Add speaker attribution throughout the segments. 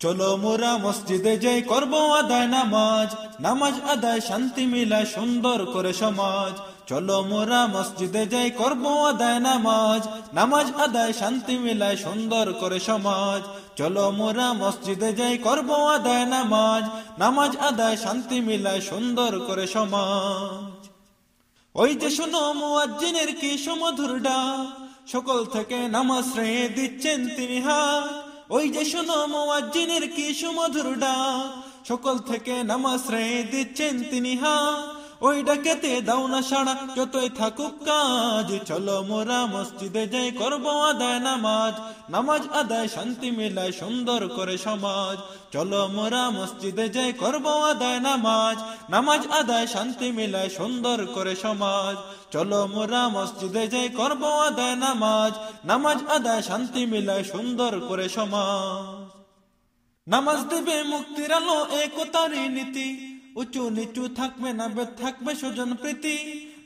Speaker 1: চলো মোরা মসজিদে যাই করব আদায় নামাজ। নামাজ আদায়, শান্তি মিলায় সুন্দর করে সমাজ। চলো মোরা মসজিদে যাই করব আদায় নামাজ। নামাজ আদায়, শান্তি মিলায় সুন্দর করে সমাজ। চলো মোরা মসজিদে যাই করব আদায় নামাজ। নামাজ আদায়, শান্তি মিলায় সুন্দর করে সমাজ। ওই যে শোনো মুয়াজ্জিনের কি সুমধুর ডাক। সকল থেকে নামাজ রে দিচ্ছেন তিনি হাত। ওই যে শোনো মোয়াজ্জিনের কি সুমধুর ডাক? সকল থেকে নামাজ রে দিচ্ছেন তিনি হাত। ওই ডাকেতে দাও না সাড়া, যতই থাকুক কাজ। চলো মোরা মসজিদে যাই, করব আদায় নামাজ। নামাজ আদায় শান্তি মিলায় সুন্দর করে সমাজ। চলো মোরা মসজিদে যাই, করব আদায় নামাজ। নামাজ আদায় শান্তি মিলায় সুন্দর করে সমাজ। চলো মোরা মসজিদে যাই, করব আদায় নামাজ। নামাজ আদায় শান্তি মিলায় সুন্দর করে সমাজ। নামাজ দেবে মুক্তির আলো একতারি নীতি। উঁচু নিচু থাকবে না থাকবে স্বজন প্রীতি।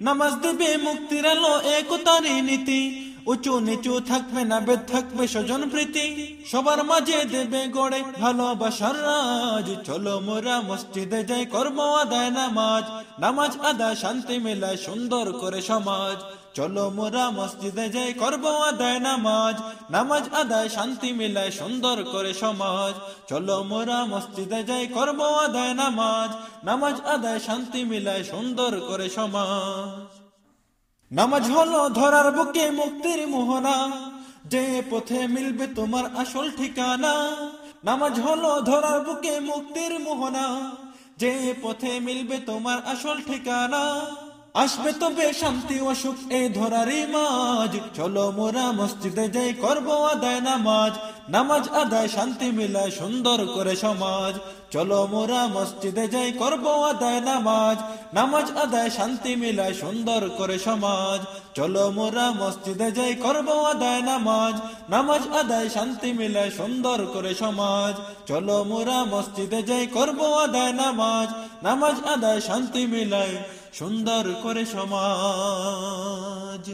Speaker 1: নামাজ দেবে মুক্তির আলো একতারি নীতি? উঁচু নিচু থাকবে না, বেদ থাকবে স্বজন প্রীতি। সবার মাঝে দেবে গড়ে ভালোবাসার রাজ। চলো মোরা মসজিদে যাই, কর্ম আদায় নামাজ। নামাজ আদায়, শান্তি মেলায়, সুন্দর করে সমাজ। চলো মোরা মসজিদে যাই করব আদায় নামাজ। নামাজ আদায়, শান্তি মিলায়, সুন্দর করে সমাজ। চলো মোরা মসজিদে যাই করব আদায় নামাজ। নামাজ আদায়, শান্তি মিলায়, সুন্দর করে সমাজ। নামাজ হলো ধরার বুকে মুক্তির মোহনা। যে পথে মিলবে তোমার আসল ঠিকানা। নামাজ হলো ধরার বুকে মুক্তির মোহনা। যে পথে মিলবে তোমার আসল ঠিকানা। আসবে তবে শান্তি ও সুখ এই ধরারই মাঝ চলো মোরা মসজিদে যাই, করব আদায় নামাজ। নামাজ আদায়, শান্তি মিলায়, সুন্দর করে সমাজ। চলো মোরা মসজিদে যাই, করব আদায় নামাজ। নামাজ আদায়, শান্তি মিলায়, সুন্দর করে সমাজ। চলো মোরা মসজিদে যাই, করব আদায় নামাজ। নামাজ আদায়, শান্তি মিলায়, সুন্দর করে সমাজ। চলো মোরা মসজিদে যাই, করব আদায় নামাজ। নামাজ আদায়, শান্তি মিলায় সুন্দর করে সমাজ।